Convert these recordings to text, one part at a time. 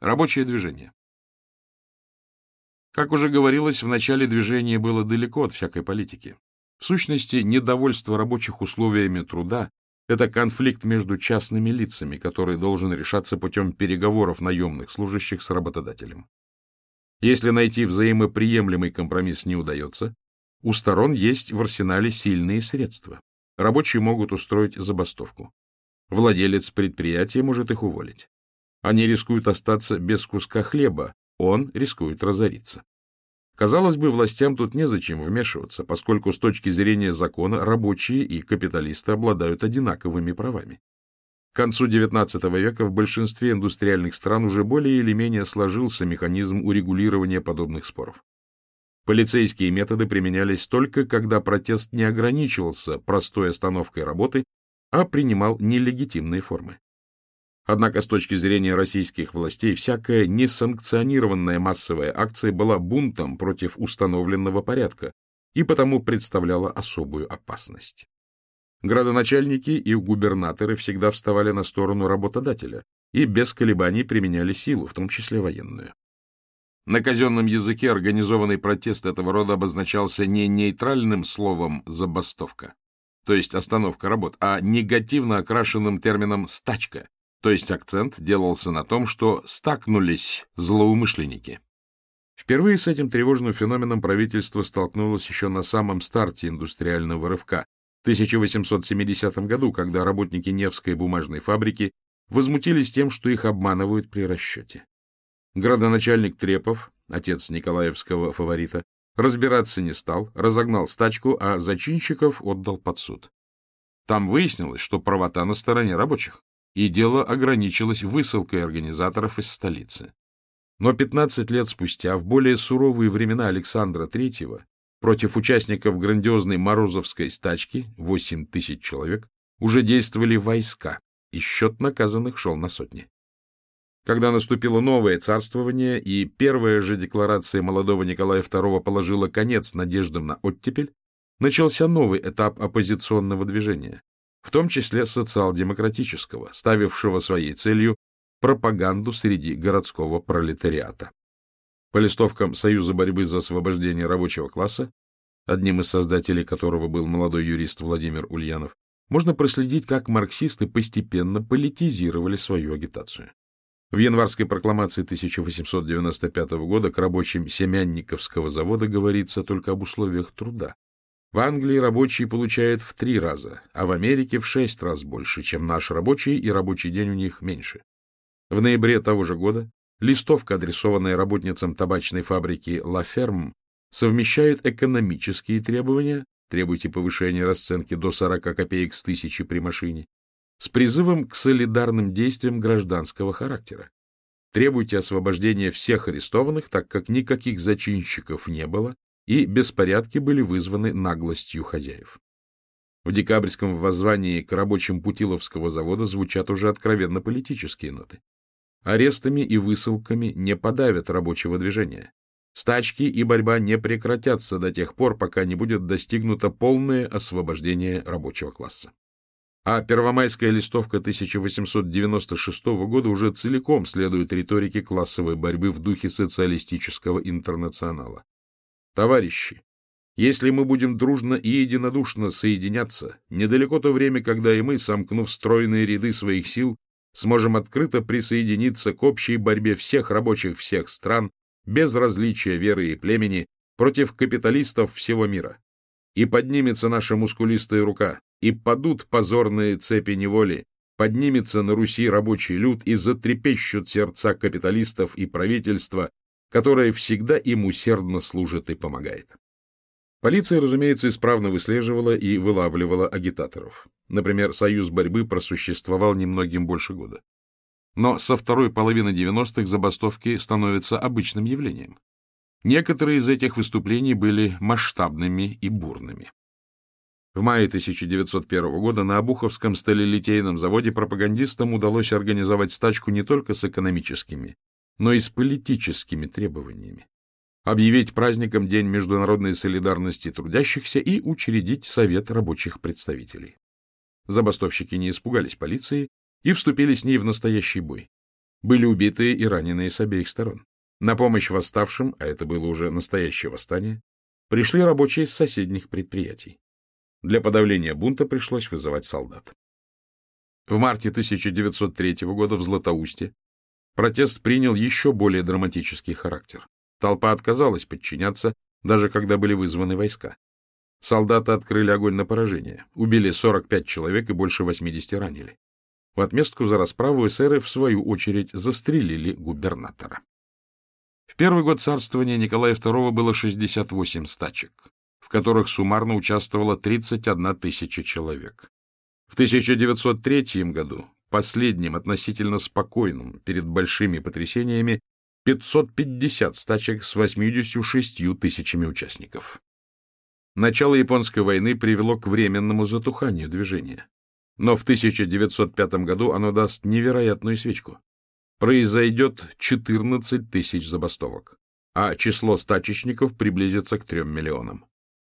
Рабочее движение. Как уже говорилось, в начале движения было далеко от всякой политики. В сущности, недовольство рабочих условиями труда – это конфликт между частными лицами, который должен решаться путем переговоров наемных служащих с работодателем. Если найти взаимоприемлемый компромисс не удается, у сторон есть в арсенале сильные средства. Рабочие могут устроить забастовку. Владелец предприятия может их уволить. Они рискуют остаться без куска хлеба, он рискует разориться. Казалось бы, властям тут незачем вмешиваться, поскольку с точки зрения закона рабочие и капиталисты обладают одинаковыми правами. К концу XIX века в большинстве индустриальных стран уже более или менее сложился механизм урегулирования подобных споров. Полицейские методы применялись только, когда протест не ограничивался простой остановкой работы, а принимал нелегитимные формы. Однако с точки зрения российских властей всякая несанкционированная массовая акция была бунтом против установленного порядка и потому представляла особую опасность. Градоначальники и губернаторы всегда вставали на сторону работодателя и без колебаний применяли силу, в том числе военную. На казенном языке организованный протест этого рода обозначался не нейтральным словом «забастовка», то есть остановка работ, а негативно окрашенным термином «стачка», то есть акцент делался на том, что стакнулись злоумышленники. Впервые с этим тревожным феноменом правительство столкнулось еще на самом старте индустриального рывка, в 1870 году, когда работники Невской бумажной фабрики возмутились тем, что их обманывают при расчете. Градоначальник Трепов, отец Николаевского фаворита, разбираться не стал, разогнал стачку, а зачинщиков отдал под суд. Там выяснилось, что правота на стороне рабочих и дело ограничилось высылкой организаторов из столицы. Но 15 лет спустя, в более суровые времена Александра III, против участников грандиозной Морозовской стачки, 8 тысяч человек, уже действовали войска, и счет наказанных шел на сотни. Когда наступило новое царствование, и первая же декларация молодого Николая II положила конец надеждам на оттепель, начался новый этап оппозиционного движения в том числе социал-демократического, ставившего своей целью пропаганду среди городского пролетариата. По листовкам Союза борьбы за освобождение рабочего класса, одним из создателей которого был молодой юрист Владимир Ульянов, можно проследить, как марксисты постепенно политизировали свою агитацию. В январской прокламации 1895 года к рабочим Семянниковского завода говорится только об условиях труда, в Англии рабочий получает в три раза, а в Америке в шесть раз больше, чем наш рабочий, и рабочий день у них меньше. В ноябре того же года листовка, адресованная работницам табачной фабрики «Ла Ферм», совмещает экономические требования, требуйте повышения расценки до 40 копеек с тысячи при машине, с призывом к солидарным действиям гражданского характера. Требуйте освобождения всех арестованных, так как никаких зачинщиков не было, и беспорядки были вызваны наглостью хозяев. В декабрьском воззвании к рабочим Путиловского завода звучат уже откровенно политические ноты. Арестами и высылками не подавят рабочего движения. Стачки и борьба не прекратятся до тех пор, пока не будет достигнуто полное освобождение рабочего класса. А первомайская листовка 1896 года уже целиком следует риторике классовой борьбы в духе социалистического интернационала. Товарищи, если мы будем дружно и единодушно соединяться, недалеко то время, когда и мы, сомкнув стройные ряды своих сил, сможем открыто присоединиться к общей борьбе всех рабочих всех стран, без различия веры и племени, против капиталистов всего мира. И поднимется наша мускулистая рука, и падут позорные цепи неволи, поднимется на Руси рабочий люд и затрепещут сердца капиталистов и правительства, которая всегда им усердно служит и помогает. Полиция, разумеется, исправно выслеживала и вылавливала агитаторов. Например, Союз борьбы просуществовал немногим больше года. Но со второй половины 90-х забастовки становятся обычным явлением. Некоторые из этих выступлений были масштабными и бурными. В мае 1901 года на Обуховском сталелитейном заводе пропагандистам удалось организовать стачку не только с экономическими, но и с политическими требованиями. Объявить праздником День международной солидарности трудящихся и учредить Совет рабочих представителей. Забастовщики не испугались полиции и вступили с ней в настоящий бой. Были убитые и раненые с обеих сторон. На помощь восставшим, а это было уже настоящее восстание, пришли рабочие из соседних предприятий. Для подавления бунта пришлось вызывать солдат. В марте 1903 года в Златоусте протест принял еще более драматический характер. Толпа отказалась подчиняться, даже когда были вызваны войска. Солдаты открыли огонь на поражение, убили 45 человек и больше 80 ранили. В отместку за расправу эсеры, в свою очередь, застрелили губернатора. В первый год царствования Николая II было 68 стачек, в которых суммарно участвовало 31 тысяча человек. В 1903 году, последним относительно спокойным перед большими потрясениями, 550 стачек с 86 тысячами участников. Начало Японской войны привело к временному затуханию движения. Но в 1905 году оно даст невероятную свечку. Произойдет 14 тысяч забастовок, а число стачечников приблизится к 3 миллионам.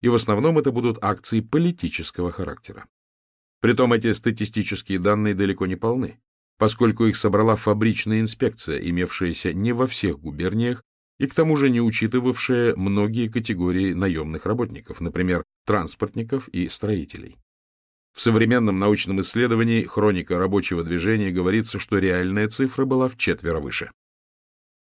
И в основном это будут акции политического характера. Притом эти статистические данные далеко не полны, поскольку их собрала фабричная инспекция, имевшаяся не во всех губерниях и к тому же не учитывавшая многие категории наемных работников, например, транспортников и строителей. В современном научном исследовании «Хроника рабочего движения» говорится, что реальная цифра была в четверо выше.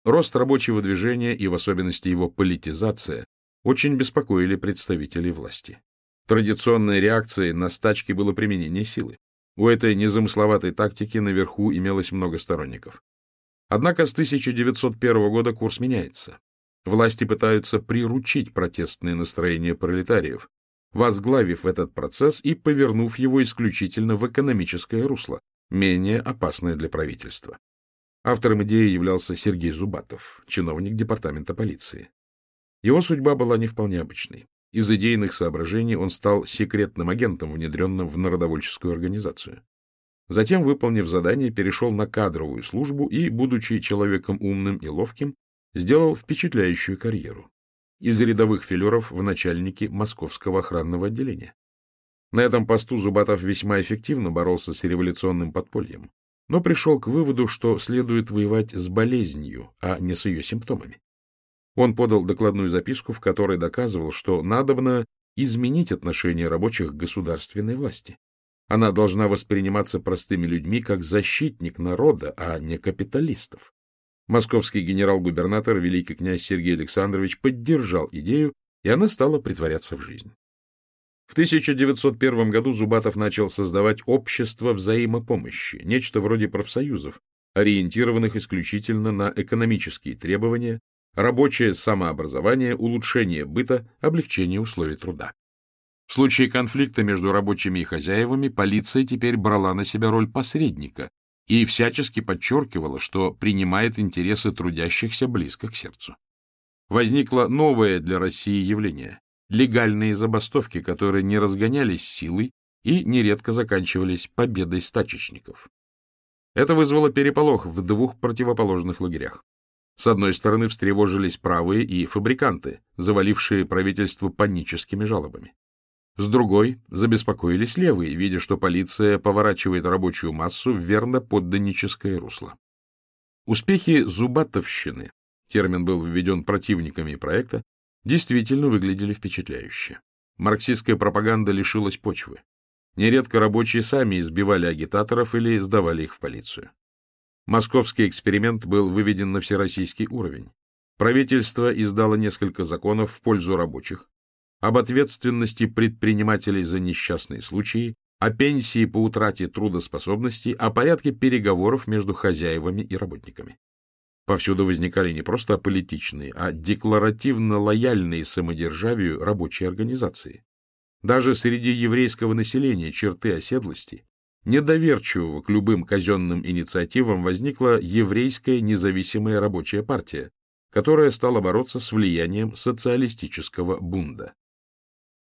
Рост рабочего движения и в особенности его политизация очень беспокоили представителей власти. Традиционной реакцией на стачки было применение силы. У этой незамысловатой тактики наверху имелось много сторонников. Однако с 1901 года курс меняется. Власти пытаются приручить протестные настроения пролетариев, возглавив этот процесс и повернув его исключительно в экономическое русло, менее опасное для правительства. Автором идеи являлся Сергей Зубатов, чиновник департамента полиции. Его судьба была не вполне обычной. Из идейных соображений он стал секретным агентом, внедренным в народовольческую организацию. Затем, выполнив задание, перешел на кадровую службу и, будучи человеком умным и ловким, сделал впечатляющую карьеру. Из рядовых филеров в начальники Московского охранного отделения. На этом посту Зубатов весьма эффективно боролся с революционным подпольем, но пришел к выводу, что следует воевать с болезнью, а не с ее симптомами. Он подал докладную записку, в которой доказывал, что надобно изменить отношение рабочих к государственной власти. Она должна восприниматься простыми людьми как защитник народа, а не капиталистов. Московский генерал-губернатор, великий князь Сергей Александрович, поддержал идею, и она стала притворяться в жизнь. В 1901 году Зубатов начал создавать общество взаимопомощи, нечто вроде профсоюзов, ориентированных исключительно на экономические требования, рабочее самообразование, улучшение быта, облегчение условий труда. В случае конфликта между рабочими и хозяевами полиция теперь брала на себя роль посредника и всячески подчеркивала, что принимает интересы трудящихся близко к сердцу. Возникло новое для России явление – легальные забастовки, которые не разгонялись силой и нередко заканчивались победой стачечников. Это вызвало переполох в двух противоположных лагерях. С одной стороны, встревожились правые и фабриканты, завалившие правительство паническими жалобами. С другой, забеспокоились левые, видя, что полиция поворачивает рабочую массу в верно подданническое русло. Успехи зубатовщины, термин был введен противниками проекта, действительно выглядели впечатляюще. Марксистская пропаганда лишилась почвы. Нередко рабочие сами избивали агитаторов или сдавали их в полицию. Московский эксперимент был выведен на всероссийский уровень. Правительство издало несколько законов в пользу рабочих, об ответственности предпринимателей за несчастные случаи, о пенсии по утрате трудоспособности, о порядке переговоров между хозяевами и работниками. Повсюду возникали не просто аполитичные, а декларативно лояльные самодержавию рабочие организации. Даже среди еврейского населения черты оседлости, недоверчивого к любым казенным инициативам возникла еврейская независимая рабочая партия, которая стала бороться с влиянием социалистического бунда.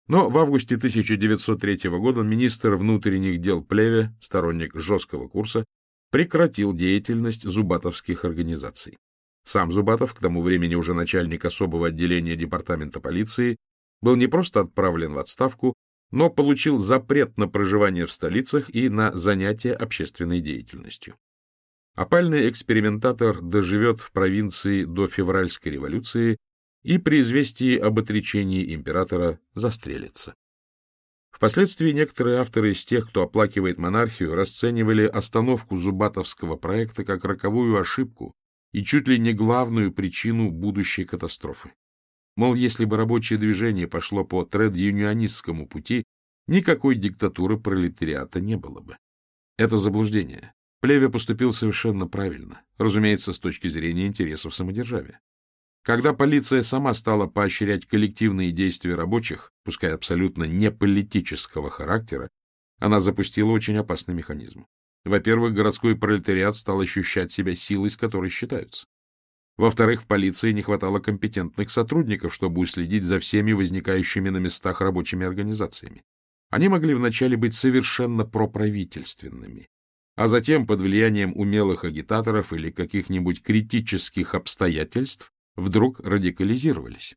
Но в августе 1903 года министр внутренних дел Плеве, сторонник жесткого курса, прекратил деятельность зубатовских организаций. Сам Зубатов, к тому времени уже начальник особого отделения департамента полиции, был не просто отправлен в отставку, но получил запрет на проживание в столицах и на занятие общественной деятельностью. опальный экспериментатор доживет в провинции до февральской революции и при известии об отречении императора застрелится. Впоследствии некоторые авторы из тех, кто оплакивает монархию, расценивали остановку Зубатовского проекта как роковую ошибку и чуть ли не главную причину будущей катастрофы. Мол, если бы рабочее движение пошло по тред-юнионистскому пути, никакой диктатуры пролетариата не было бы. Это заблуждение. Плеве поступил совершенно правильно, разумеется, с точки зрения интересов самодержавия. Когда полиция сама стала поощрять коллективные действия рабочих, пускай абсолютно не политического характера, она запустила очень опасный механизм. Во-первых, городской пролетариат стал ощущать себя силой, с которой считаются. Во-вторых, в полиции не хватало компетентных сотрудников, чтобы уследить за всеми возникающими на местах рабочими организациями. Они могли вначале быть совершенно проправительственными, а затем под влиянием умелых агитаторов или каких-нибудь критических обстоятельств вдруг радикализировались.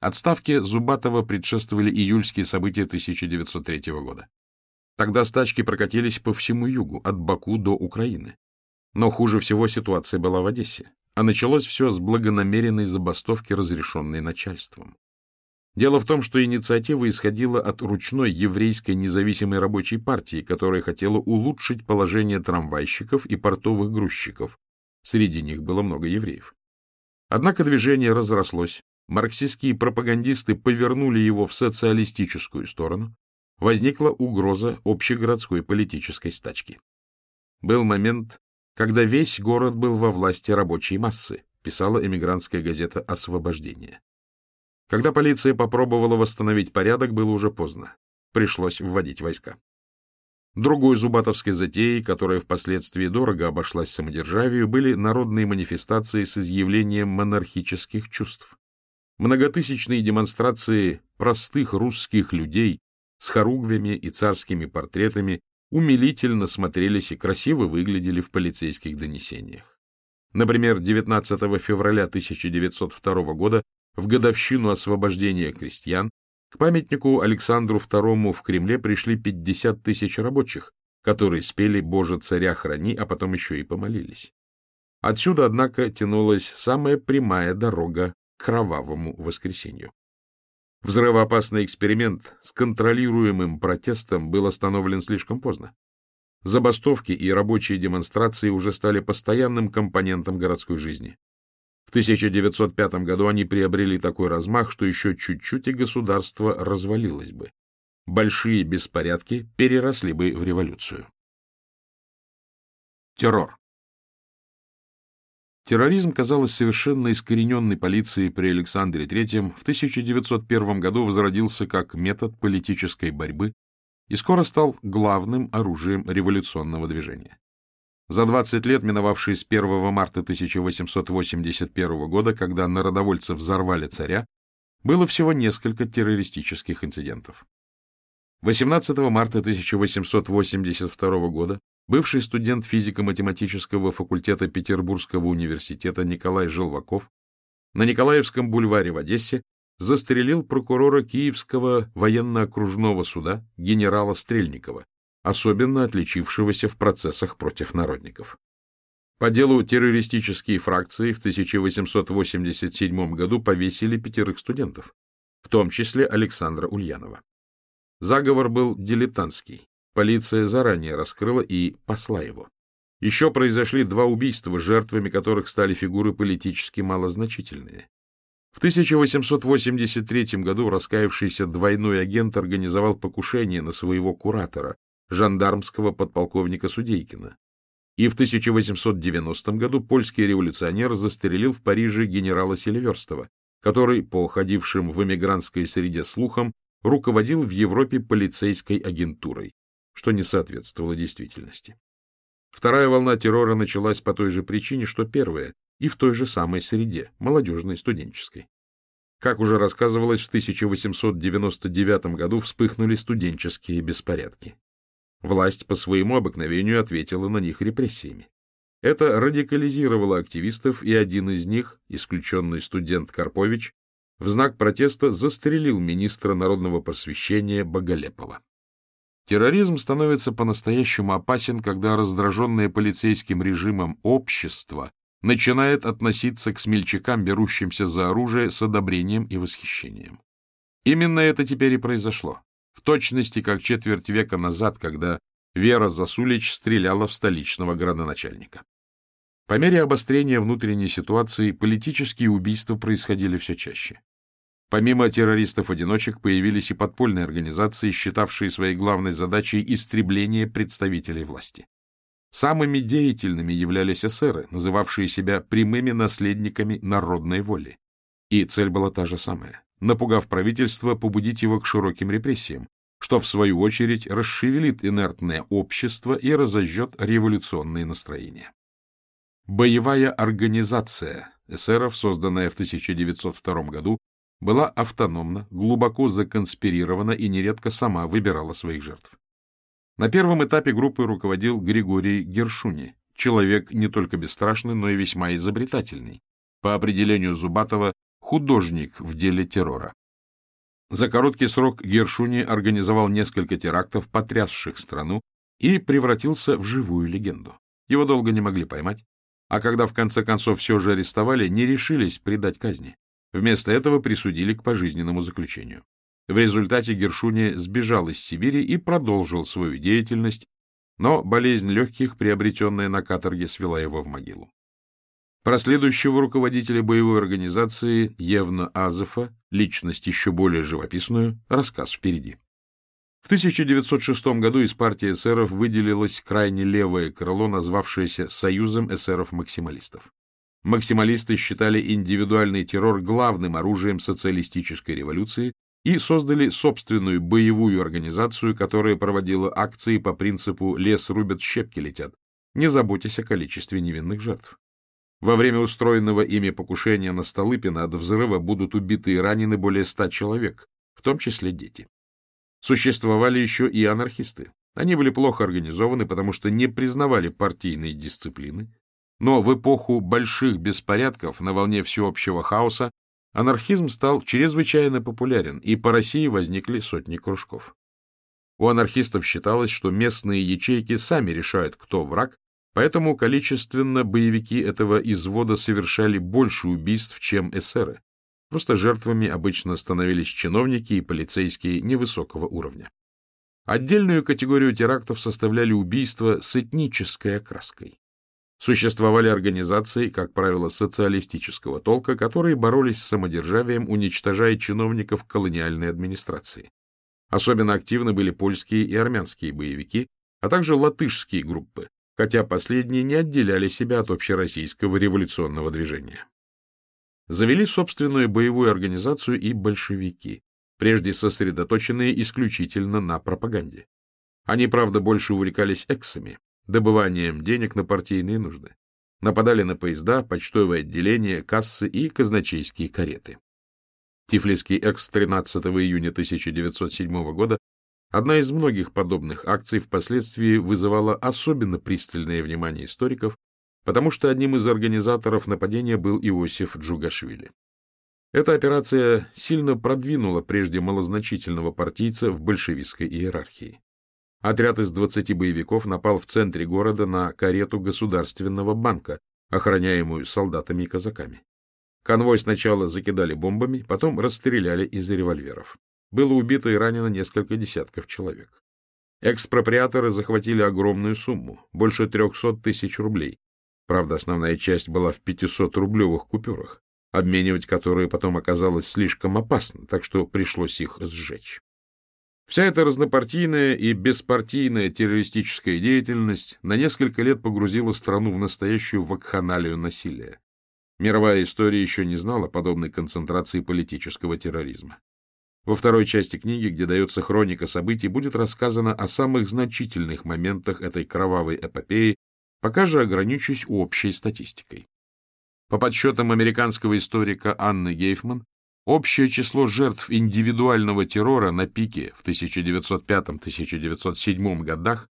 Отставке Зубатова предшествовали июльские события 1903 года. Тогда стачки прокатились по всему югу, от Баку до Украины. Но хуже всего ситуация была в Одессе, а началось все с благонамеренной забастовки, разрешенной начальством. Дело в том, что инициатива исходила от ручной еврейской независимой рабочей партии, которая хотела улучшить положение трамвайщиков и портовых грузчиков. Среди них было много евреев. Однако движение разрослось, марксистские пропагандисты повернули его в социалистическую сторону, возникла угроза общегородской политической стачки. Был момент, когда весь город был во власти рабочей массы, писала эмигрантская газета «Освобождение». Когда полиция попробовала восстановить порядок, было уже поздно. Пришлось вводить войска. Другой зубатовской затеей, которая впоследствии дорого обошлась самодержавию, были народные манифестации с изъявлением монархических чувств. Многотысячные демонстрации простых русских людей с хоругвями и царскими портретами умилительно смотрелись и красиво выглядели в полицейских донесениях. Например, 19 февраля 1902 года, в годовщину освобождения крестьян, к памятнику Александру II в Кремле пришли 50 тысяч рабочих, которые спели «Боже, царя храни», а потом еще и помолились. Отсюда, однако, тянулась самая прямая дорога к кровавому воскресенью. Взрывоопасный эксперимент с контролируемым протестом был остановлен слишком поздно. Забастовки и рабочие демонстрации уже стали постоянным компонентом городской жизни. 1905 году они приобрели такой размах, что еще чуть-чуть и государство развалилось бы. Большие беспорядки переросли бы в революцию. Террор Терроризм, казалось, совершенно искорененной полицией при Александре III в 1901 году возродился как метод политической борьбы и скоро стал главным оружием революционного движения. За 20 лет, миновавшие с 1 марта 1881 года, когда народовольцы взорвали царя, было всего несколько террористических инцидентов. 18 марта 1882 года бывший студент физико-математического факультета Петербургского университета Николай Желваков на Николаевском бульваре в Одессе застрелил прокурора Киевского военно-окружного суда генерала Стрельникова, особенно отличившегося в процессах против народников. По делу террористические фракции в 1887 году повесили пятерых студентов, в том числе Александра Ульянова. Заговор был дилетантский, полиция заранее раскрыла и посла его. Еще произошли два убийства, жертвами которых стали фигуры политически малозначительные. В 1883 году раскаявшийся двойной агент организовал покушение на своего куратора, жандармского подполковника Судейкина. И в 1890 году польский революционер застрелил в Париже генерала Селиверстова, который, по ходившим в эмигрантской среде слухам, руководил в Европе полицейской агентурой, что не соответствовало действительности. Вторая волна террора началась по той же причине, что первая, и в той же самой среде, молодежной, студенческой. Как уже рассказывалось, в 1899 году вспыхнули студенческие беспорядки. Власть по своему обыкновению ответила на них репрессиями. Это радикализировало активистов, и один из них, исключенный студент Карпович, в знак протеста застрелил министра народного просвещения Боголепова. Терроризм становится по-настоящему опасен, когда раздраженное полицейским режимом общество начинает относиться к смельчакам, берущимся за оружие, с одобрением и восхищением. Именно это теперь и произошло. В точности, как четверть века назад, когда Вера Засулич стреляла в столичного градоначальника. По мере обострения внутренней ситуации политические убийства происходили все чаще. Помимо террористов-одиночек появились и подпольные организации, считавшие своей главной задачей истребление представителей власти. Самыми деятельными являлись эсеры, называвшие себя прямыми наследниками народной воли. И цель была та же самая — напугав правительство, побудить его к широким репрессиям, что, в свою очередь, расшевелит инертное общество и разожжет революционные настроения. Боевая организация эсеров, созданная в 1902 году, была автономна, глубоко законспирирована и нередко сама выбирала своих жертв. На первом этапе группой руководил Григорий Гершуни, человек не только бесстрашный, но и весьма изобретательный. По определению Зубатова, художник в деле террора. За короткий срок Гершуни организовал несколько терактов, потрясших страну, и превратился в живую легенду. Его долго не могли поймать, а когда в конце концов все же арестовали, не решились предать казни. Вместо этого присудили к пожизненному заключению. В результате Гершуни сбежал из Сибири и продолжил свою деятельность, но болезнь легких, приобретенная на каторге, свела его в могилу. Про следующего руководителя боевой организации Евна Азефа, личность еще более живописную, рассказ впереди. В 1906 году из партии эсеров выделилось крайне левое крыло, назвавшееся Союзом эсеров-максималистов. Максималисты считали индивидуальный террор главным оружием социалистической революции и создали собственную боевую организацию, которая проводила акции по принципу «лес рубят, щепки летят», не заботясь о количестве невинных жертв. Во время устроенного ими покушения на Столыпина от взрыва будут убиты и ранены более ста человек, в том числе дети. Существовали еще и анархисты. Они были плохо организованы, потому что не признавали партийной дисциплины, но в эпоху больших беспорядков на волне всеобщего хаоса анархизм стал чрезвычайно популярен, и по России возникли сотни кружков. У анархистов считалось, что местные ячейки сами решают, кто враг, поэтому количественно боевики этого извода совершали больше убийств, чем эсеры. Просто жертвами обычно становились чиновники и полицейские невысокого уровня. Отдельную категорию терактов составляли убийства с этнической окраской. Существовали организации, как правило, социалистического толка, которые боролись с самодержавием, уничтожая чиновников колониальной администрации. Особенно активны были польские и армянские боевики, а также латышские группы, хотя последние не отделяли себя от общероссийского революционного движения. Завели собственную боевую организацию и большевики, прежде сосредоточенные исключительно на пропаганде. Они, правда, больше увлекались эксами, добыванием денег на партийные нужды. Нападали на поезда, почтовое отделение, кассы и казначейские кареты. Тифлисский экс 13 июня 1907 года одна из многих подобных акций впоследствии вызывала особенно пристальное внимание историков, потому что одним из организаторов нападения был Иосиф Джугашвили. Эта операция сильно продвинула прежде малозначительного партийца в большевистской иерархии. Отряд из 20 боевиков напал в центре города на карету Государственного банка, охраняемую солдатами и казаками. Конвой сначала закидали бомбами, потом расстреляли из револьверов. Было убито и ранено несколько десятков человек. Экспроприаторы захватили огромную сумму, больше 300 тысяч рублей. Правда, основная часть была в 500-рублевых купюрах, обменивать которые потом оказалось слишком опасно, так что пришлось их сжечь. Вся эта разнопартийная и беспартийная террористическая деятельность на несколько лет погрузила страну в настоящую вакханалию насилия. Мировая история еще не знала подобной концентрации политического терроризма. Во второй части книги, где дается хроника событий, будет рассказано о самых значительных моментах этой кровавой эпопеи, пока же ограничусь общей статистикой. По подсчетам американского историка Анны Гейфман, Общее число жертв индивидуального террора на пике в 1905-1907 годах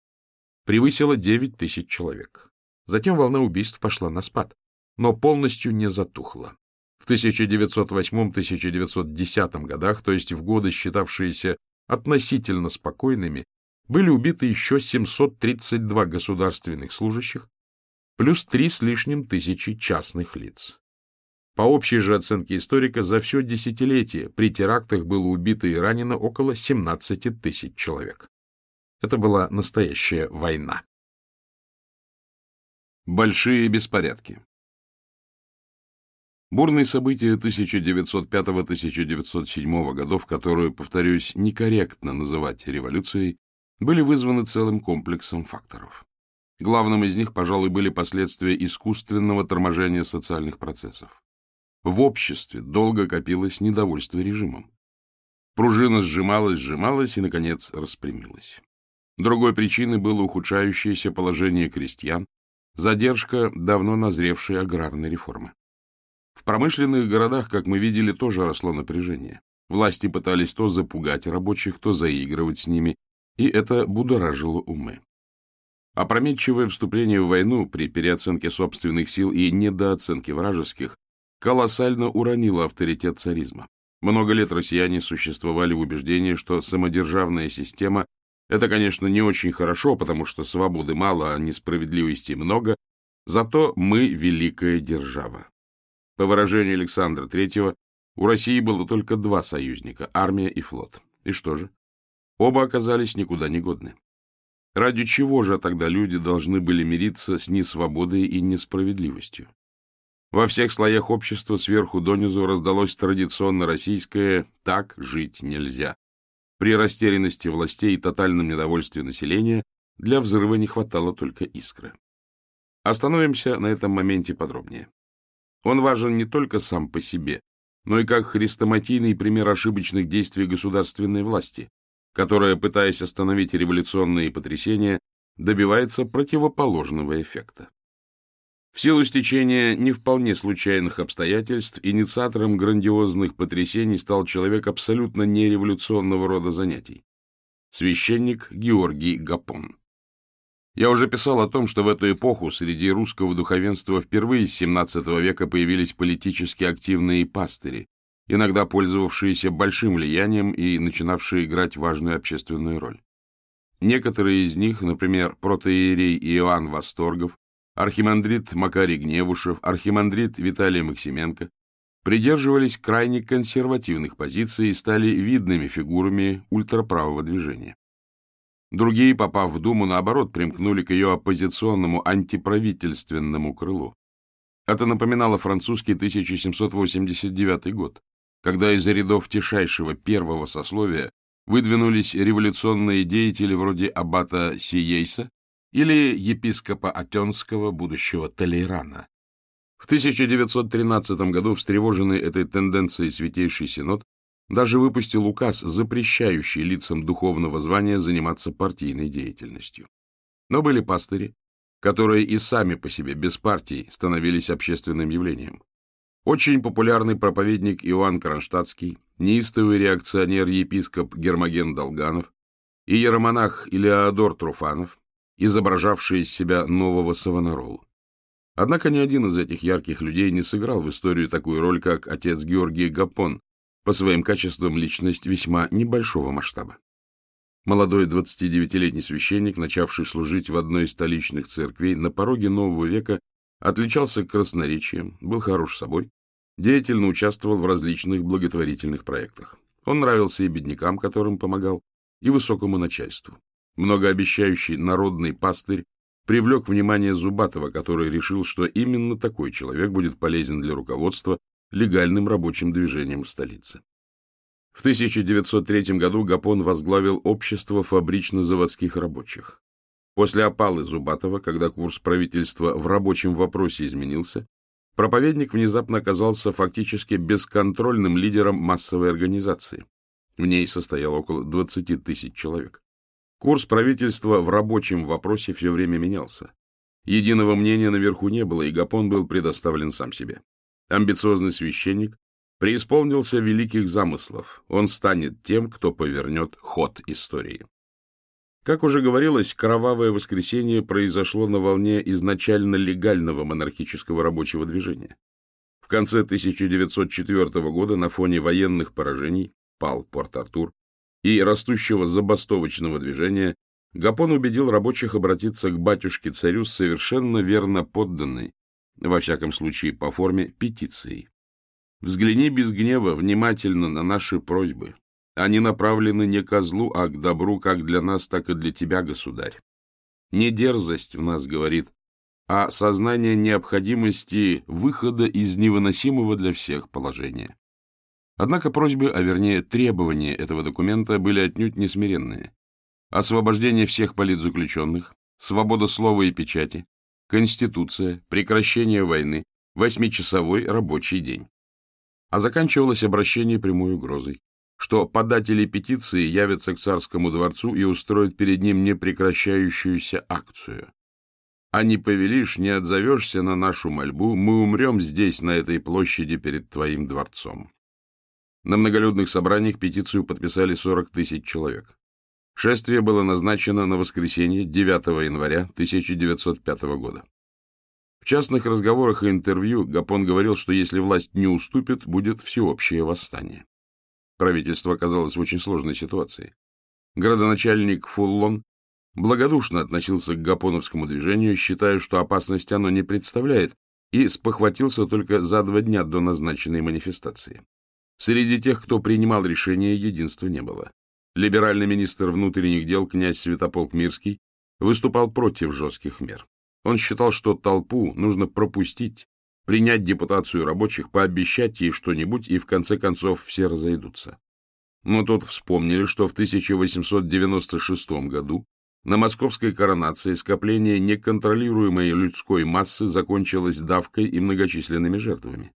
превысило 9 тысяч человек. Затем волна убийств пошла на спад, но полностью не затухла. В 1908-1910 годах, то есть в годы, считавшиеся относительно спокойными, были убиты еще 732 государственных служащих, плюс три с лишним тысячи частных лиц. По общей же оценке историка, за все десятилетие при терактах было убито и ранено около 17 тысяч человек. Это была настоящая война. Большие беспорядки Бурные события 1905-1907 годов, которую, повторюсь, некорректно называть революцией, были вызваны целым комплексом факторов. Главным из них, пожалуй, были последствия искусственного торможения социальных процессов. В обществе долго копилось недовольство режимом. Пружина сжималась, сжималась и, наконец, распрямилась. Другой причиной было ухудшающееся положение крестьян, задержка давно назревшей аграрной реформы. В промышленных городах, как мы видели, тоже росло напряжение. Власти пытались то запугать рабочих, то заигрывать с ними, и это будоражило умы. Опрометчивое вступление в войну при переоценке собственных сил и недооценке вражеских колоссально уронило авторитет царизма. Много лет россияне существовали в убеждении, что самодержавная система – это, конечно, не очень хорошо, потому что свободы мало, а несправедливости много, зато мы великая держава. По выражению Александра III, у России было только два союзника – армия и флот. И что же? Оба оказались никуда не годны. Ради чего же тогда люди должны были мириться с несвободой и несправедливостью? Во всех слоях общества сверху донизу раздалось традиционно российское «так жить нельзя». При растерянности властей и тотальном недовольстве населения для взрыва не хватало только искры. Остановимся на этом моменте подробнее. Он важен не только сам по себе, но и как хрестоматийный пример ошибочных действий государственной власти, которая, пытаясь остановить революционные потрясения, добивается противоположного эффекта. В силу стечения не вполне случайных обстоятельств инициатором грандиозных потрясений стал человек абсолютно нереволюционного рода занятий – священник Георгий Гапон. Я уже писал о том, что в эту эпоху среди русского духовенства впервые с XVII века появились политически активные пастыри, иногда пользовавшиеся большим влиянием и начинавшие играть важную общественную роль. Некоторые из них, например, протоиерей Иоанн Восторгов, архимандрит Макарий Гневушев, архимандрит Виталий Максименко, придерживались крайне консервативных позиций и стали видными фигурами ультраправого движения. Другие, попав в Думу, наоборот, примкнули к ее оппозиционному антиправительственному крылу. Это напоминало французский 1789 год, когда из рядов тишайшего первого сословия выдвинулись революционные деятели вроде аббата Сиейса или епископа Атенского, будущего Толейрана. В 1913 году, встревоженный этой тенденцией Святейший Синод, даже выпустил указ, запрещающий лицам духовного звания заниматься партийной деятельностью. Но были пастыри, которые и сами по себе без партий становились общественным явлением. Очень популярный проповедник Иоанн Кронштадтский, неистовый реакционер-епископ Гермоген Долганов и иеромонах Илеодор Труфанов, изображавшие из себя нового Савонаролу. Однако ни один из этих ярких людей не сыграл в историю такую роль, как отец Георгий Гапон, по своим качествам личность весьма небольшого масштаба. Молодой 29-летний священник, начавший служить в одной из столичных церквей, на пороге нового века отличался красноречием, был хорош собой, деятельно участвовал в различных благотворительных проектах. Он нравился и беднякам, которым помогал, и высокому начальству. Многообещающий народный пастырь привлек внимание Зубатова, который решил, что именно такой человек будет полезен для руководства легальным рабочим движением в столице. В 1903 году Гапон возглавил общество фабрично-заводских рабочих. После опалы Зубатова, когда курс правительства в рабочем вопросе изменился, проповедник внезапно оказался фактически бесконтрольным лидером массовой организации. В ней состояло около 20 тысяч человек. Курс правительства в рабочем вопросе все время менялся. Единого мнения наверху не было, и Гапон был предоставлен сам себе. Амбициозный священник преисполнился великих замыслов. Он станет тем, кто повернет ход истории. Как уже говорилось, кровавое воскресенье произошло на волне изначально легального монархического рабочего движения. В конце 1904 года на фоне военных поражений пал Порт-Артур и растущего забастовочного движения Гапон убедил рабочих обратиться к батюшке-царю с совершенно верно подданной, во всяком случае по форме, петицией. Взгляни без гнева внимательно на наши просьбы. Они направлены не козлу, а к добру как для нас, так и для тебя, государь. Не дерзость в нас говорит, а сознание необходимости выхода из невыносимого для всех положения. Однако просьбы, а вернее требования этого документа были отнюдь несмиренные освобождение всех политзаключенных, свобода слова и печати, конституция, прекращение войны, восьмичасовой рабочий день. А заканчивалось обращение прямой угрозой, что податели петиции явятся к царскому дворцу и устроят перед ним непрекращающуюся акцию. А не повелишь, не отзовешься на нашу мольбу, мы умрем здесь, на этой площади перед твоим дворцом. На многолюдных собраниях петицию подписали 40 тысяч человек. Шествие было назначено на воскресенье 9 января 1905 года. В частных разговорах и интервью Гапон говорил, что если власть не уступит, будет всеобщее восстание. Правительство оказалось в очень сложной ситуации. Городоначальник Фуллон благодушно относился к гапоновскому движению, считая, что опасности оно не представляет, и спохватился только за два дня до назначенной манифестации. Среди тех, кто принимал решение, единства не было. Либеральный министр внутренних дел князь Святополк Мирский выступал против жестких мер. Он считал, что толпу нужно пропустить, принять депутацию рабочих, пообещать ей что-нибудь, и в конце концов все разойдутся. Но тут вспомнили, что в 1896 году на московской коронации скопление неконтролируемой людской массы закончилось давкой и многочисленными жертвами.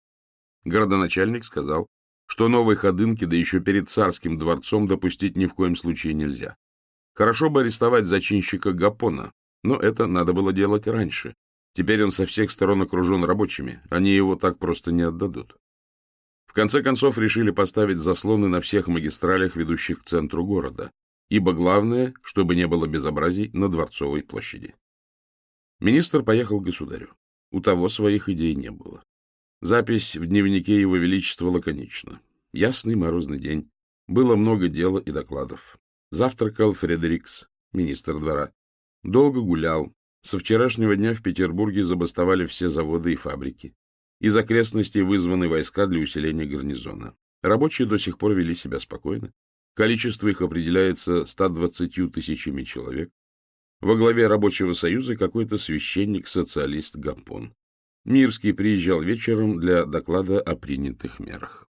Городоначальник сказал, что новой ходынки, да еще перед царским дворцом, допустить ни в коем случае нельзя. Хорошо бы арестовать зачинщика Гапона, но это надо было делать раньше. Теперь он со всех сторон окружен рабочими, они его так просто не отдадут. В конце концов решили поставить заслоны на всех магистралях, ведущих к центру города, ибо главное, чтобы не было безобразий на Дворцовой площади. Министр поехал к государю. У того своих идей не было. Запись в дневнике Его Величества лаконична. Ясный морозный день. Было много дела и докладов. Завтракал Фредерикс, министр двора. Долго гулял. Со вчерашнего дня в Петербурге забастовали все заводы и фабрики. Из окрестностей вызваны войска для усиления гарнизона. Рабочие до сих пор вели себя спокойно. Количество их определяется 120 тысячами человек. Во главе рабочего союза какой-то священник-социалист Гапон. Мирский приезжал вечером для доклада о принятых мерах.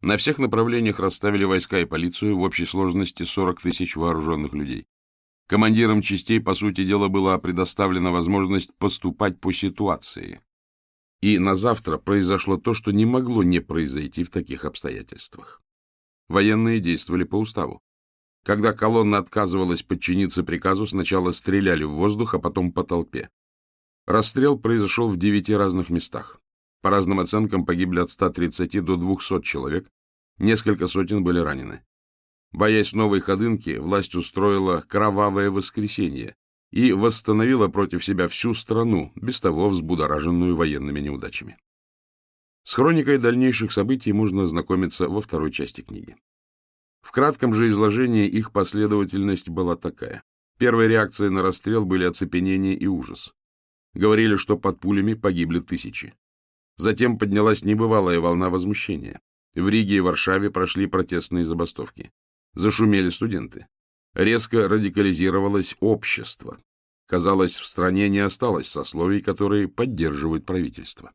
На всех направлениях расставили войска и полицию в общей сложности 40 тысяч вооруженных людей. Командирам частей, по сути дела, была предоставлена возможность поступать по ситуации. И на завтра произошло то, что не могло не произойти в таких обстоятельствах. Военные действовали по уставу. Когда колонна отказывалась подчиниться приказу, сначала стреляли в воздух, а потом по толпе. Расстрел произошел в девяти разных местах. По разным оценкам погибли от 130 до 200 человек, несколько сотен были ранены. Боясь новой ходынки, власть устроила кровавое воскресенье и восстановила против себя всю страну, без того взбудораженную военными неудачами. С хроникой дальнейших событий можно ознакомиться во второй части книги. В кратком же изложении их последовательность была такая. Первой реакцией на расстрел были оцепенение и ужас. Говорили, что под пулями погибли тысячи. Затем поднялась небывалая волна возмущения. В Риге и Варшаве прошли протестные забастовки. Зашумели студенты. Резко радикализировалось общество. Казалось, в стране не осталось сословий, которые поддерживают правительство.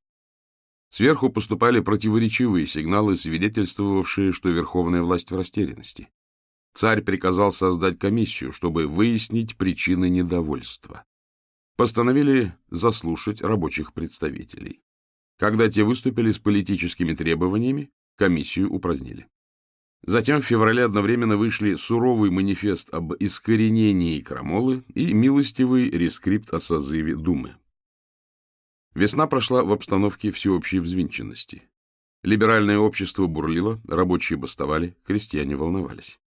Сверху поступали противоречивые сигналы, свидетельствовавшие, что верховная власть в растерянности. Царь приказал создать комиссию, чтобы выяснить причины недовольства постановили заслушать рабочих представителей. Когда те выступили с политическими требованиями, комиссию упразднили. Затем в феврале одновременно вышли суровый манифест об искоренении крамолы и милостивый рескрипт о созыве Думы. Весна прошла в обстановке всеобщей взвинченности. Либеральное общество бурлило, рабочие бастовали, крестьяне волновались.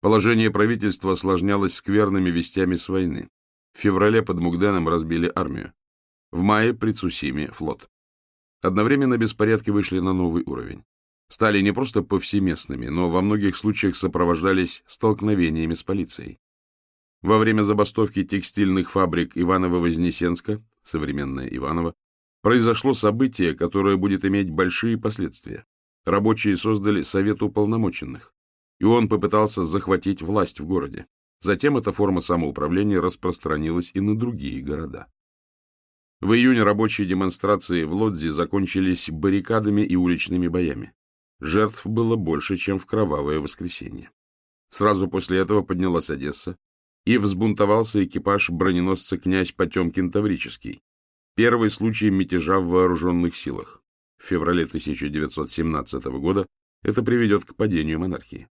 Положение правительства осложнялось скверными вестями с войны. В феврале под Мугденом разбили армию. В мае при Цусиме флот. Одновременно беспорядки вышли на новый уровень. Стали не просто повсеместными, но во многих случаях сопровождались столкновениями с полицией. Во время забастовки текстильных фабрик Иваново-Вознесенска, современная Иваново, произошло событие, которое будет иметь большие последствия. Рабочие создали Совет уполномоченных, и он попытался захватить власть в городе. Затем эта форма самоуправления распространилась и на другие города. В июне рабочие демонстрации в Лодзе закончились баррикадами и уличными боями. Жертв было больше, чем в кровавое воскресенье. Сразу после этого поднялась Одесса, и взбунтовался экипаж броненосца князь Потемкин Таврический. Первый случай мятежа в вооруженных силах. В феврале 1917 года это приведет к падению монархии.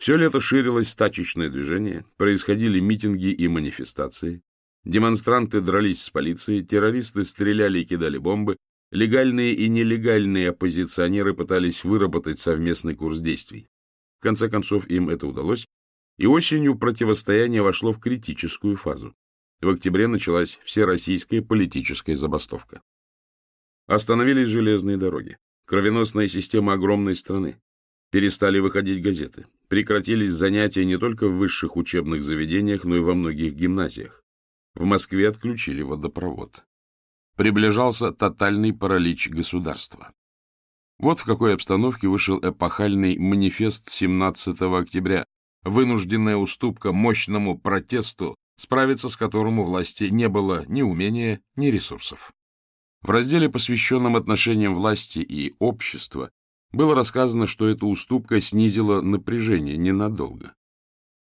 Все лето ширилось стачечное движение, происходили митинги и манифестации, демонстранты дрались с полицией, террористы стреляли и кидали бомбы, Легальные и нелегальные оппозиционеры пытались выработать совместный курс действий. В конце концов, им это удалось, и осенью противостояние вошло в критическую фазу. В октябре началась всероссийская политическая забастовка. Остановились железные дороги, кровеносная система огромной страны. Перестали выходить газеты. Прекратились занятия не только в высших учебных заведениях, но и во многих гимназиях. В Москве отключили водопровод приближался тотальный паралич государства. Вот в какой обстановке вышел эпохальный манифест 17 октября, вынужденная уступка мощному протесту, справиться с которым у власти не было ни умения, ни ресурсов. В разделе, посвященном отношениям власти и общества, было рассказано, что эта уступка снизила напряжение ненадолго.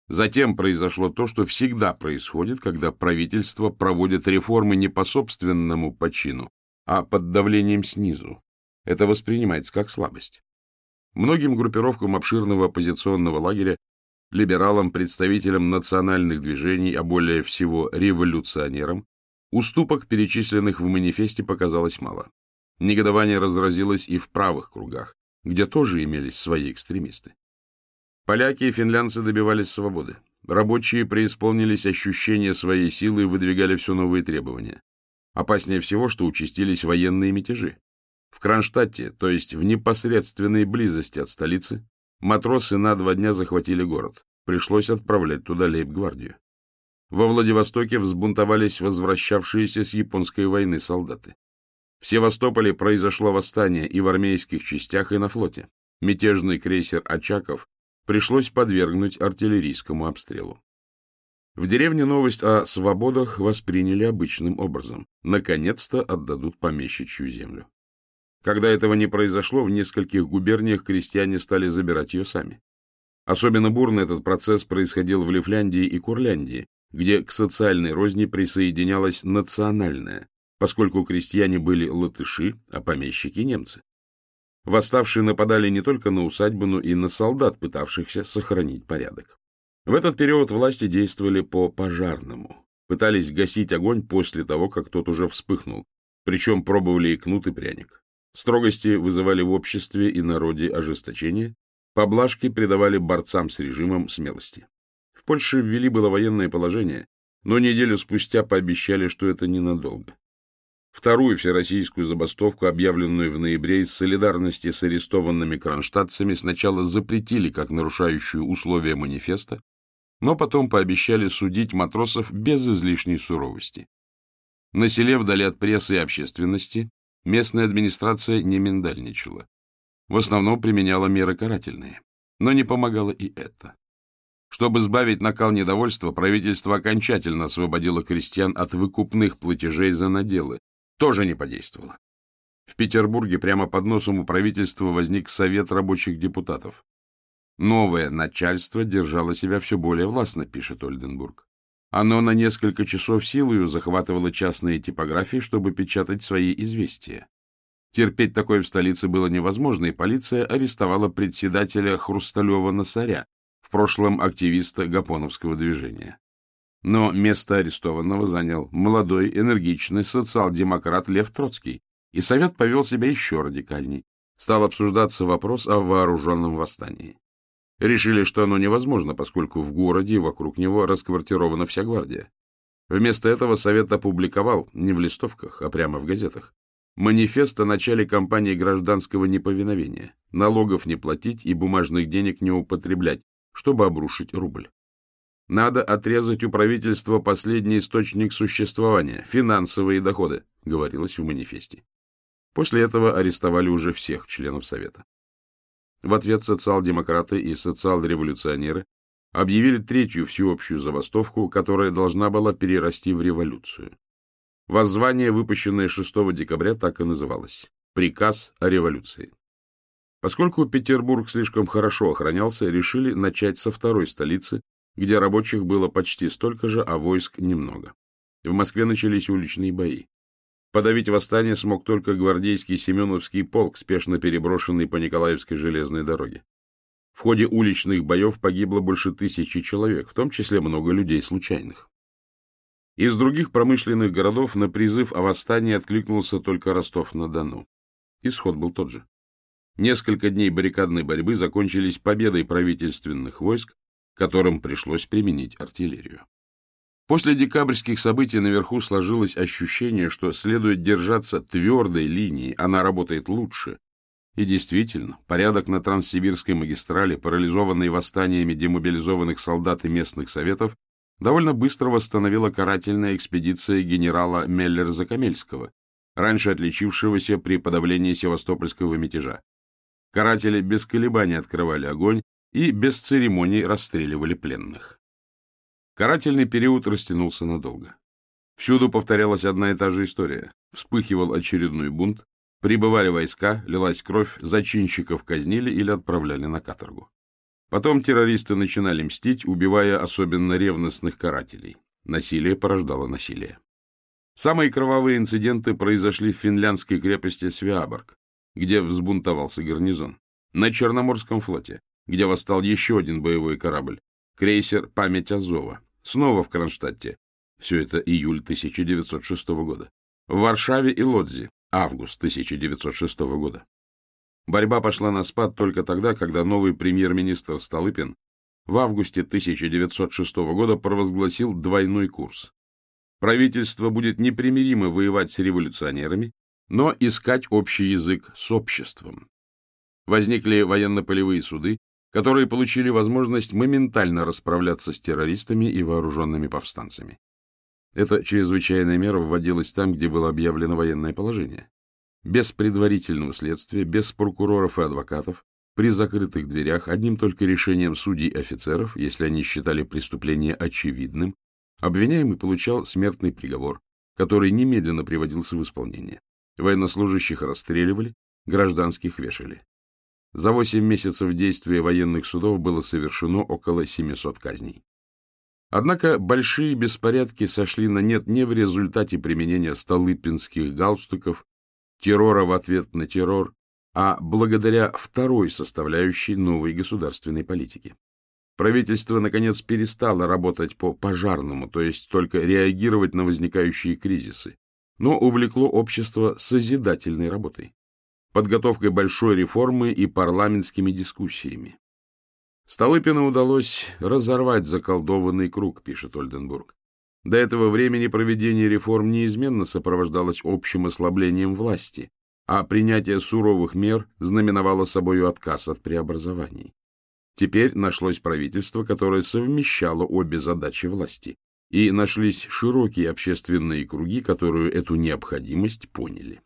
Затем произошло то, что всегда происходит, когда правительство проводит реформы не по собственному почину, а под давлением снизу. Это воспринимается как слабость. Многим группировкам обширного оппозиционного лагеря, либералам, представителям национальных движений, а более всего революционерам, уступок, перечисленных в манифесте, показалось мало. Негодование разразилось и в правых кругах, где тоже имелись свои экстремисты. Поляки и финлянцы добивались свободы. Рабочие преисполнились ощущения своей силы и выдвигали все новые требования. Опаснее всего, что участились военные мятежи. В Кронштадте, то есть в непосредственной близости от столицы, матросы на два дня захватили город. Пришлось отправлять туда лейб-гвардию. Во Владивостоке взбунтовались возвращавшиеся с японской войны солдаты. В Севастополе произошло восстание и в армейских частях, и на флоте. Мятежный крейсер «Очаков» пришлось подвергнуть артиллерийскому обстрелу. В деревне новость о свободах восприняли обычным образом. Наконец-то отдадут помещичью землю. Когда этого не произошло, в нескольких губерниях крестьяне стали забирать ее сами. Особенно бурно этот процесс происходил в Лифляндии и Курляндии, где к социальной розни присоединялась национальная, поскольку крестьяне были латыши, а помещики — немцы. Восставшие нападали не только на усадьбу, но и на солдат, пытавшихся сохранить порядок. В этот период власти действовали по пожарному, пытались гасить огонь после того, как тот уже вспыхнул, причем пробовали и кнут, и пряник. Строгости вызывали в обществе и народе ожесточение, поблажки придавали борцам с режимом смелости. В Польше ввели было военное положение, но неделю спустя пообещали, что это ненадолго. Вторую всероссийскую забастовку, объявленную в ноябре из солидарности с арестованными кронштадтцами, сначала запретили как нарушающую условия манифеста, но потом пообещали судить матросов без излишней суровости. На селе, вдали от прессы и общественности, местная администрация не миндальничала. В основном применяла меры карательные. Но не помогало и это. Чтобы сбавить накал недовольства, правительство окончательно освободило крестьян от выкупных платежей за наделы, тоже не подействовало. В Петербурге прямо под носом у правительства возник Совет рабочих депутатов. Новое начальство держало себя все более властно, пишет Ольденбург. Оно на несколько часов силою захватывало частные типографии, чтобы печатать свои известия. Терпеть такое в столице было невозможно, и полиция арестовала председателя Хрусталева-Носаря, в прошлом активиста Гапоновского движения. Но место арестованного занял молодой, энергичный социал-демократ Лев Троцкий, и Совет повел себя еще радикальней. Стал обсуждаться вопрос о вооруженном восстании. Решили, что оно невозможно, поскольку в городе и вокруг него расквартирована вся гвардия. Вместо этого Совет опубликовал, не в листовках, а прямо в газетах, манифест о начале кампании гражданского неповиновения, налогов не платить и бумажных денег не употреблять, чтобы обрушить рубль. Надо отрезать у правительства последний источник существования – финансовые доходы, говорилось в манифесте. После этого арестовали уже всех членов Совета. В ответ социал-демократы и социал-революционеры объявили третью всеобщую забастовку, которая должна была перерасти в революцию. Воззвание, выпущенное 6 декабря, так и называлось «Приказ о революции». Поскольку Петербург слишком хорошо охранялся, решили начать со второй столицы, где рабочих было почти столько же, а войск немного. В Москве начались уличные бои. Подавить восстание смог только гвардейский Семеновский полк, спешно переброшенный по Николаевской железной дороге. В ходе уличных боев погибло больше тысячи человек, в том числе много людей случайных. Из других промышленных городов на призыв о восстании откликнулся только Ростов-на-Дону. Исход был тот же. Несколько дней баррикадной борьбы закончились победой правительственных войск, которым пришлось применить артиллерию. После декабрьских событий наверху сложилось ощущение, что следует держаться твердой линии, она работает лучше. И действительно, порядок на Транссибирской магистрали, парализованный восстаниями демобилизованных солдат и местных советов, довольно быстро восстановила карательная экспедиция генерала Меллер-Закамельского, раньше отличившегося при подавлении севастопольского мятежа. Каратели без колебаний открывали огонь, и без церемоний расстреливали пленных. Карательный период растянулся надолго. Всюду повторялась одна и та же история. Вспыхивал очередной бунт, прибывали войска, лилась кровь, зачинщиков казнили или отправляли на каторгу. Потом террористы начинали мстить, убивая особенно ревностных карателей. Насилие порождало насилие. Самые кровавые инциденты произошли в финляндской крепости Свиаборг, где взбунтовался гарнизон, на Черноморском флоте, где восстал еще один боевой корабль, крейсер «Память Азова», снова в Кронштадте, все это июль 1906 года, в Варшаве и Лодзи, август 1906 года. Борьба пошла на спад только тогда, когда новый премьер-министр Столыпин в августе 1906 года провозгласил двойной курс. Правительство будет непримиримо воевать с революционерами, но искать общий язык с обществом. Возникли военно-полевые суды, которые получили возможность моментально расправляться с террористами и вооруженными повстанцами. Эта чрезвычайная мера вводилась там, где было объявлено военное положение. Без предварительного следствия, без прокуроров и адвокатов, при закрытых дверях, одним только решением судей и офицеров, если они считали преступление очевидным, обвиняемый получал смертный приговор, который немедленно приводился в исполнение. Военнослужащих расстреливали, гражданских вешали. За 8 месяцев действия военных судов было совершено около 700 казней. Однако большие беспорядки сошли на нет не в результате применения столыпинских галстуков, террора в ответ на террор, а благодаря второй составляющей новой государственной политики. Правительство, наконец, перестало работать по пожарному, то есть только реагировать на возникающие кризисы, но увлекло общество созидательной работой подготовкой большой реформы и парламентскими дискуссиями. Столыпину удалось разорвать заколдованный круг, пишет Ольденбург. До этого времени проведение реформ неизменно сопровождалось общим ослаблением власти, а принятие суровых мер знаменовало собою отказ от преобразований. Теперь нашлось правительство, которое совмещало обе задачи власти, и нашлись широкие общественные круги, которые эту необходимость поняли.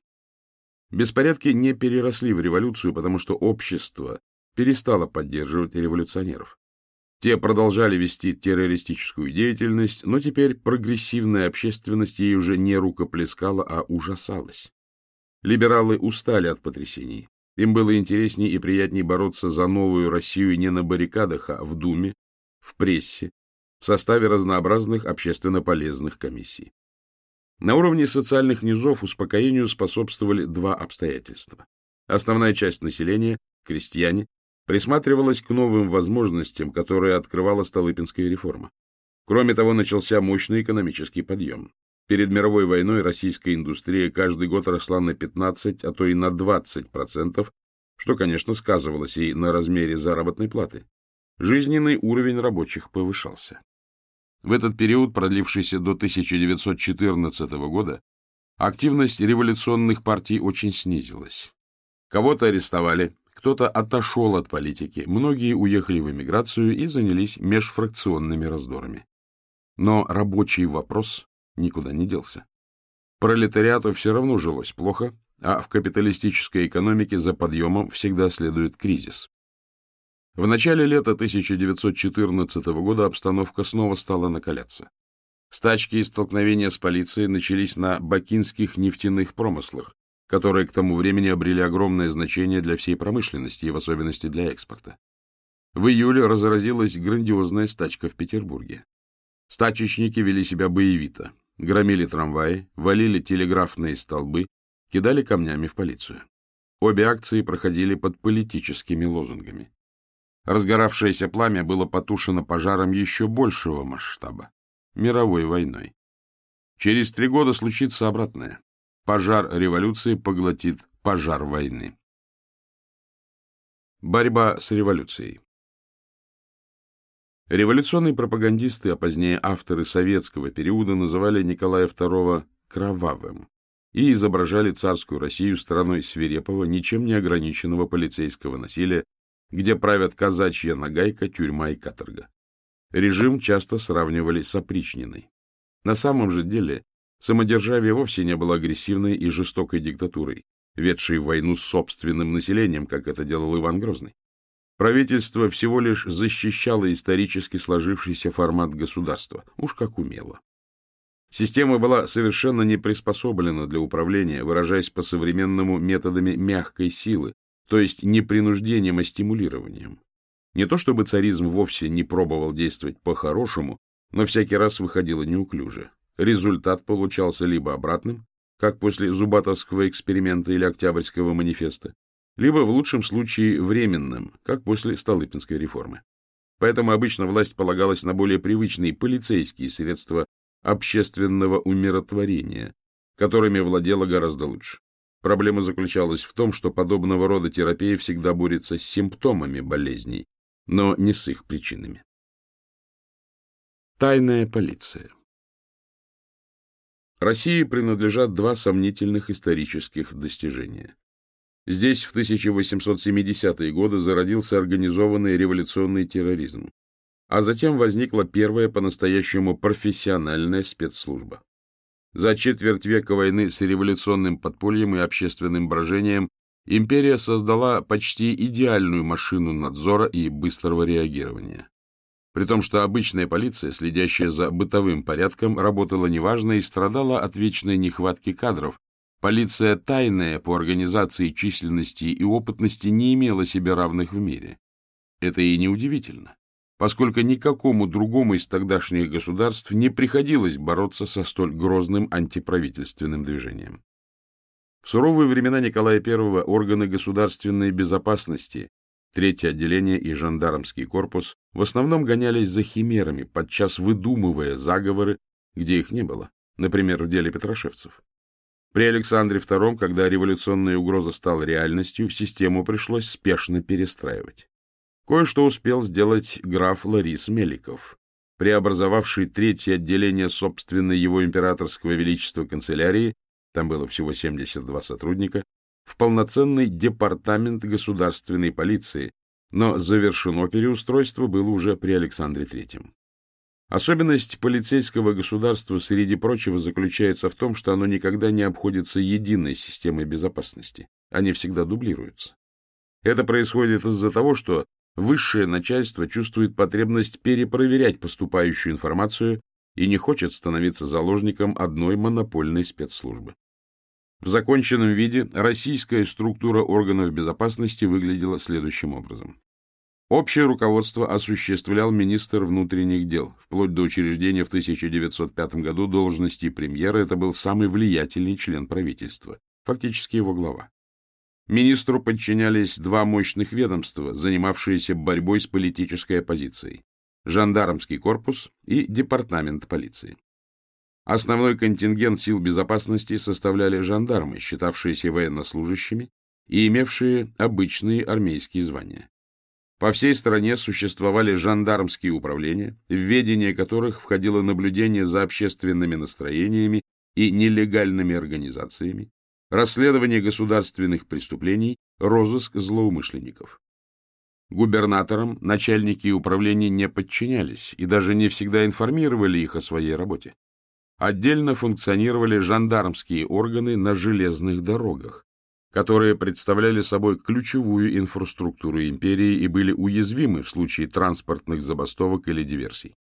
Беспорядки не переросли в революцию, потому что общество перестало поддерживать революционеров. Те продолжали вести террористическую деятельность, но теперь прогрессивная общественность ей уже не рукоплескала, а ужасалась. Либералы устали от потрясений. Им было интереснее и приятнее бороться за новую Россию не на баррикадах, а в Думе, в прессе, в составе разнообразных общественно полезных комиссий. На уровне социальных низов успокоению способствовали два обстоятельства. Основная часть населения, крестьяне, присматривалась к новым возможностям, которые открывала Столыпинская реформа. Кроме того, начался мощный экономический подъем. Перед мировой войной российская индустрия каждый год росла на 15, а то и на 20%, что, конечно, сказывалось и на размере заработной платы. Жизненный уровень рабочих повышался. В этот период, продлившийся до 1914 года, активность революционных партий очень снизилась. Кого-то арестовали, кто-то отошел от политики, многие уехали в эмиграцию и занялись межфракционными раздорами. Но рабочий вопрос никуда не делся. Пролетариату все равно жилось плохо, а в капиталистической экономике за подъемом всегда следует кризис. В начале лета 1914 года обстановка снова стала накаляться. Стачки и столкновения с полицией начались на бакинских нефтяных промыслах, которые к тому времени обрели огромное значение для всей промышленности и в особенности для экспорта. В июле разразилась грандиозная стачка в Петербурге. Стачечники вели себя боевито, громили трамваи, валили телеграфные столбы, кидали камнями в полицию. Обе акции проходили под политическими лозунгами. Разгоравшееся пламя было потушено пожаром еще большего масштаба — мировой войной. Через три года случится обратное. Пожар революции поглотит пожар войны. Борьба с революцией Революционные пропагандисты, а позднее авторы советского периода называли Николая II «кровавым» и изображали царскую Россию страной свирепого, ничем не ограниченного полицейского насилия, где правят казачья нагайка, тюрьма и каторга. Режим часто сравнивали с опричниной. На самом же деле самодержавие вовсе не было агрессивной и жестокой диктатурой, ведшей войну с собственным населением, как это делал Иван Грозный. Правительство всего лишь защищало исторически сложившийся формат государства, уж как умело. Система была совершенно не приспособлена для управления, выражаясь по-современному методами мягкой силы, то есть не принуждением, а стимулированием. Не то чтобы царизм вовсе не пробовал действовать по-хорошему, но всякий раз выходило неуклюже. Результат получался либо обратным, как после Зубатовского эксперимента или Октябрьского манифеста, либо в лучшем случае временным, как после Столыпинской реформы. Поэтому обычно власть полагалась на более привычные полицейские средства общественного умиротворения, которыми владела гораздо лучше. Проблема заключалась в том, что подобного рода терапия всегда борется с симптомами болезней, но не с их причинами. Тайная полиция России принадлежат два сомнительных исторических достижения. Здесь в 1870-е годы зародился организованный революционный терроризм, а затем возникла первая по-настоящему профессиональная спецслужба. За четверть века войны с революционным подпольем и общественным брожением империя создала почти идеальную машину надзора и быстрого реагирования. При том, что обычная полиция, следящая за бытовым порядком, работала неважно и страдала от вечной нехватки кадров, Полиция тайная по организации численности и опытности не имела себе равных в мире. Это и неудивительно, поскольку никакому другому из тогдашних государств не приходилось бороться со столь грозным антиправительственным движением. В суровые времена Николая I органы государственной безопасности, третье отделение и жандармский корпус в основном гонялись за химерами, подчас выдумывая заговоры, где их не было, например, в деле Петрошевцев. При Александре II, когда революционная угроза стала реальностью, систему пришлось спешно перестраивать. Кое-что успел сделать граф Ларис Меликов, преобразовавший третье отделение собственной его императорского величества канцелярии, там было всего 72 сотрудника, в полноценный департамент государственной полиции, но завершено переустройство было уже при Александре III. Особенность полицейского государства, среди прочего, заключается в том, что оно никогда не обходится единой системой безопасности. Они всегда дублируются. Это происходит из-за того, что высшее начальство чувствует потребность перепроверять поступающую информацию и не хочет становиться заложником одной монопольной спецслужбы. В законченном виде российская структура органов безопасности выглядела следующим образом. Общее руководство осуществлял министр внутренних дел. Вплоть до учреждения в 1905 году должности премьера это был самый влиятельный член правительства, фактически его глава. Министру подчинялись два мощных ведомства, занимавшиеся борьбой с политической оппозицией – жандармский корпус и департамент полиции. Основной контингент сил безопасности составляли жандармы, считавшиеся военнослужащими и имевшие обычные армейские звания. По всей стране существовали жандармские управления, в ведение которых входило наблюдение за общественными настроениями и нелегальными организациями, расследование государственных преступлений розыск злоумышленников. Губернаторам начальники управления не подчинялись и даже не всегда информировали их о своей работе. Отдельно функционировали жандармские органы на железных дорогах, которые представляли собой ключевую инфраструктуру империи и были уязвимы в случае транспортных забастовок или диверсий.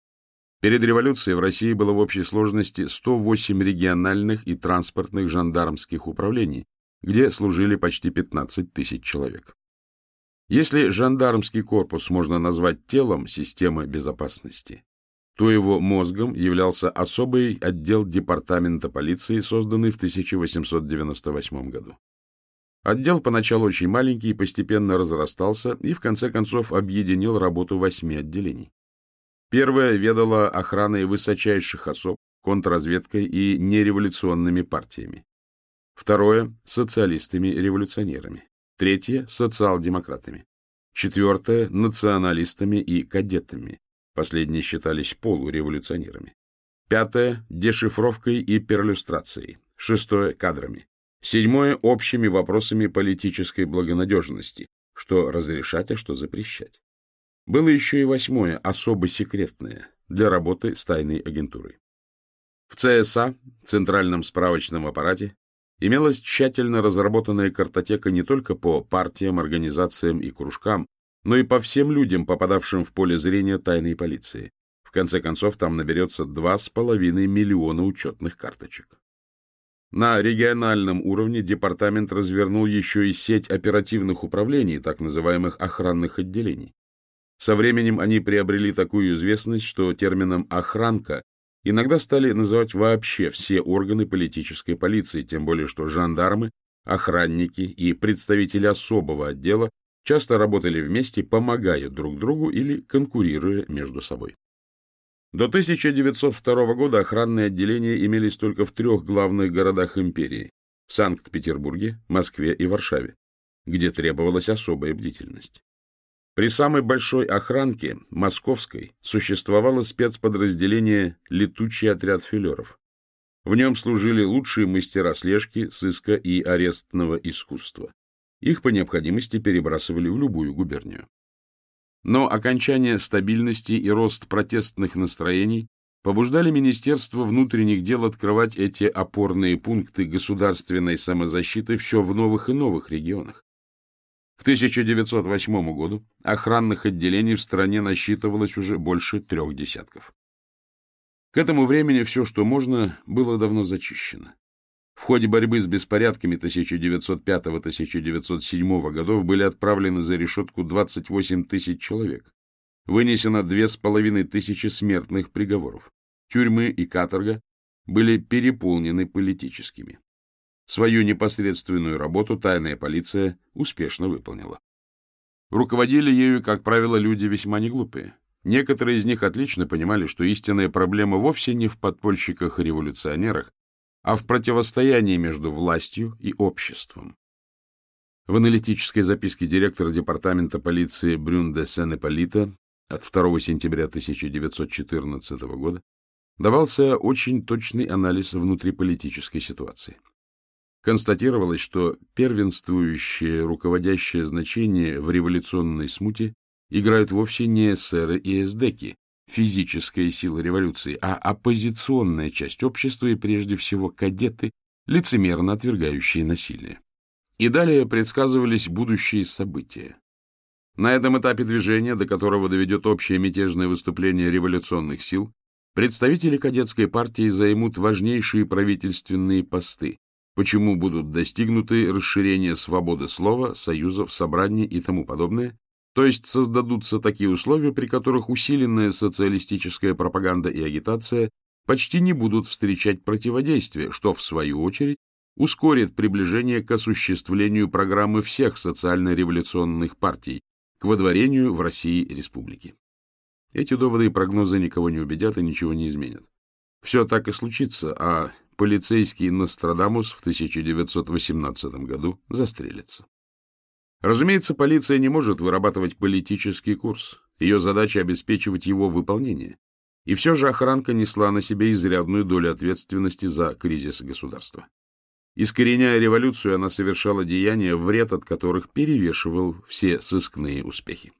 Перед революцией в России было в общей сложности 108 региональных и транспортных жандармских управлений, где служили почти 15 тысяч человек. Если жандармский корпус можно назвать телом системы безопасности, то его мозгом являлся особый отдел департамента полиции, созданный в 1898 году. Отдел поначалу очень маленький, постепенно разрастался и в конце концов объединил работу восьми отделений. Первое ведало охраной высочайших особ, контрразведкой и нереволюционными партиями. Второе – социалистами-революционерами. Третье – социал-демократами. Четвертое – националистами и кадетами. Последние считались полуреволюционерами. Пятое – дешифровкой и перлюстрацией. Шестое – кадрами. Седьмое – общими вопросами политической благонадежности, что разрешать, а что запрещать. Было еще и восьмое, особо секретное, для работы с тайной агентурой. В ЦСА, Центральном справочном аппарате, имелась тщательно разработанная картотека не только по партиям, организациям и кружкам, но и по всем людям, попадавшим в поле зрения тайной полиции. В конце концов, там наберется два с половиной миллиона учетных карточек. На региональном уровне департамент развернул еще и сеть оперативных управлений, так называемых охранных отделений. Со временем они приобрели такую известность, что термином «охранка» иногда стали называть вообще все органы политической полиции, тем более что жандармы, охранники и представители особого отдела часто работали вместе, помогая друг другу или конкурируя между собой. До 1902 года охранные отделения имелись только в трех главных городах империи – в Санкт-Петербурге, Москве и Варшаве, где требовалась особая бдительность. При самой большой охранке, московской, существовало спецподразделение «Летучий отряд филеров». В нем служили лучшие мастера слежки, сыска и арестного искусства. Их по необходимости перебрасывали в любую губернию. Но окончание стабильности и рост протестных настроений побуждали Министерство внутренних дел открывать эти опорные пункты государственной самозащиты все в новых и новых регионах. К 1908 году охранных отделений в стране насчитывалось уже больше трех десятков. К этому времени все, что можно, было давно зачищено. В ходе борьбы с беспорядками 1905-1907 годов были отправлены за решетку 28 тысяч человек. Вынесено две с половиной тысячи смертных приговоров. Тюрьмы и каторга были переполнены политическими. Свою непосредственную работу тайная полиция успешно выполнила. Руководили ею, как правило, люди весьма неглупые. Некоторые из них отлично понимали, что истинная проблема вовсе не в подпольщиках и революционерах, а в противостоянии между властью и обществом. В аналитической записке директора департамента полиции Брюн де Сен-Эполита от 2 сентября 1914 года давался очень точный анализ внутриполитической ситуации констатировалось, что первенствующее руководящее значение в революционной смуте играют вовсе не эсеры и эсдеки, физическая сила революции, а оппозиционная часть общества и прежде всего кадеты, лицемерно отвергающие насилие. И далее предсказывались будущие события. На этом этапе движения, до которого доведет общее мятежное выступление революционных сил, представители кадетской партии займут важнейшие правительственные посты, почему будут достигнуты расширение свободы слова, союзов, собраний и тому подобное, то есть создадутся такие условия, при которых усиленная социалистическая пропаганда и агитация почти не будут встречать противодействие, что, в свою очередь, ускорит приближение к осуществлению программы всех социально-революционных партий к водворению в России республики. Эти доводы и прогнозы никого не убедят и ничего не изменят. Все так и случится, а полицейский Нострадамус в 1918 году застрелится. Разумеется, полиция не может вырабатывать политический курс. Ее задача — обеспечивать его выполнение. И все же охранка несла на себе изрядную долю ответственности за кризис государства. Искореняя революцию, она совершала деяния, вред от которых перевешивал все сыскные успехи.